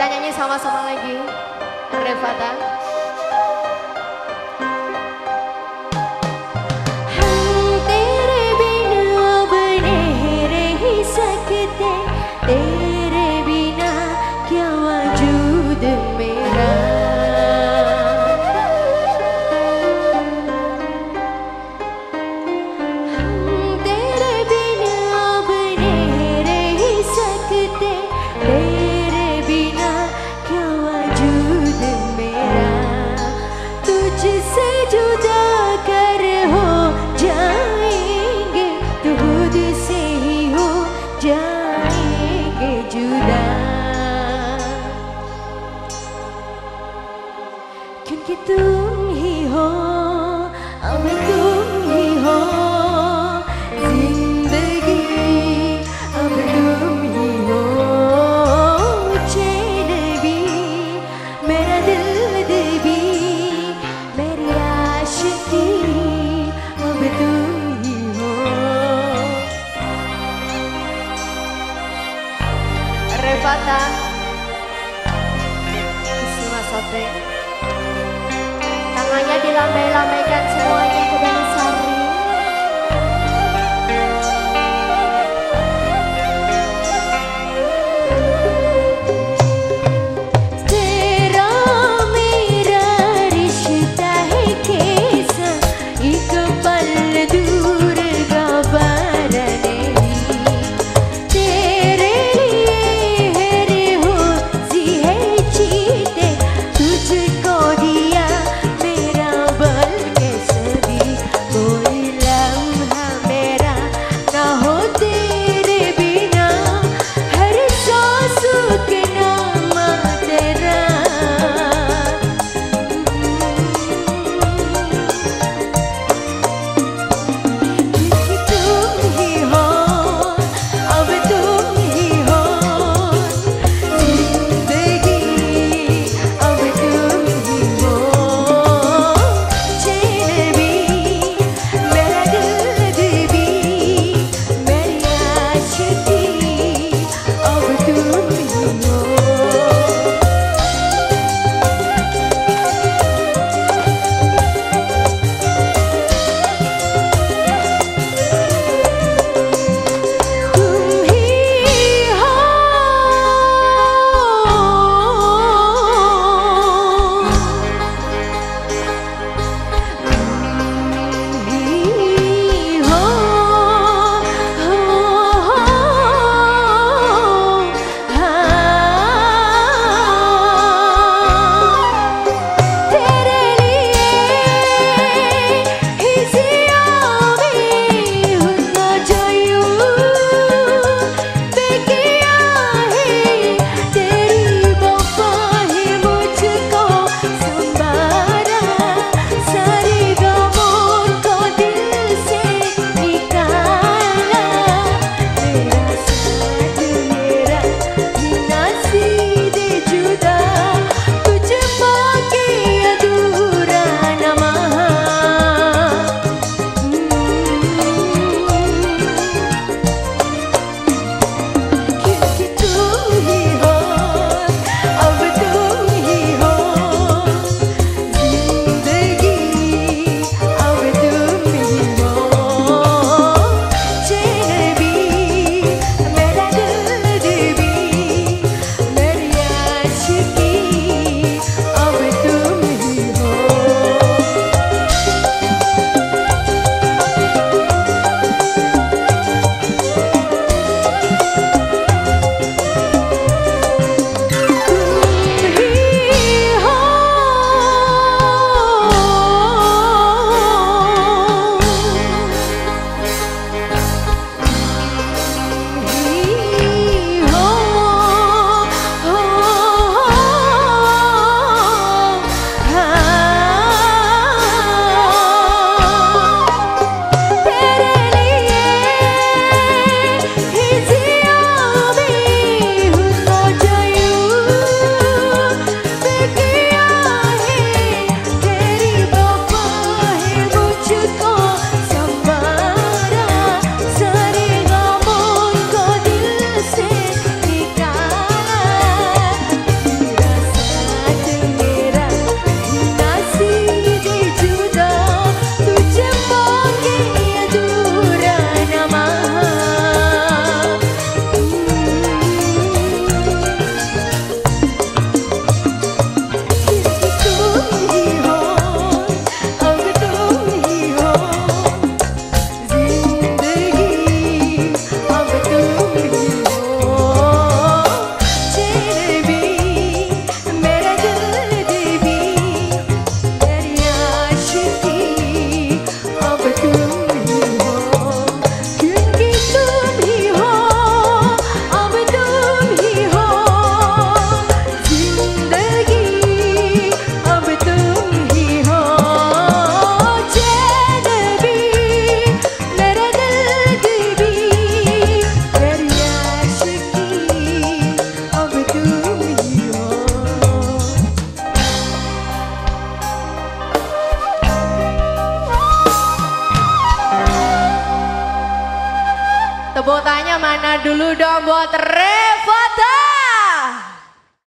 Kita nyanyi sama-sama lagi. Revata. मुझसे जुदा कर हो जाएंगे तो खुद से ही हो जाएंगे जुदा क्योंकि तुम ही हो अब तुम तो kita Isma sobek Tangannya dilambai-lambai Tepuk tanya mana dulu dong buat Revata.